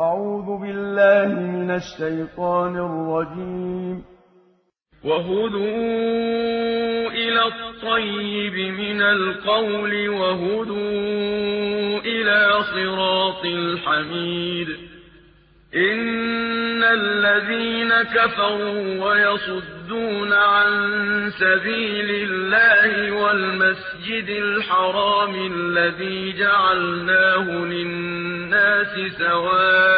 أعوذ بالله من الشيطان الرجيم. وهدوا إلى الطيب من القول وهدوا إلى صراط الحميد. إن الذين كفروا ويصدون عن سبيل الله والمسجد الحرام الذي جعلناه للناس سواء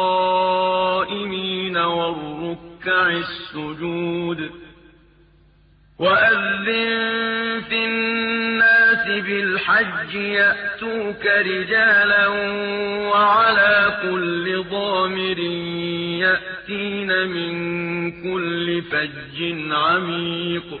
والقائمين والركع السجود وأذن في الناس بالحج يأتوك رجالا وعلى كل ضامر يأتين من كل فج عميق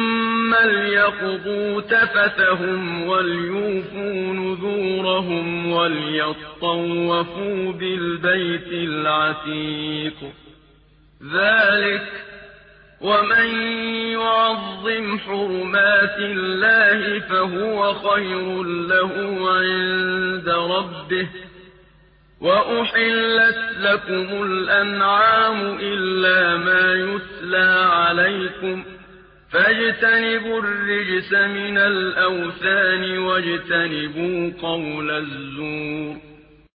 ليقضوا تفثهم وليوفوا نذورهم وليطوفوا بالبيت العتيق ذلك ومن يعظم حرمات الله فهو خير له عند ربه وأحلت لكم الأنعام إلا ما يتلى عليكم فاجتنبوا الرجس من الأوثان واجتنبوا قول الزور.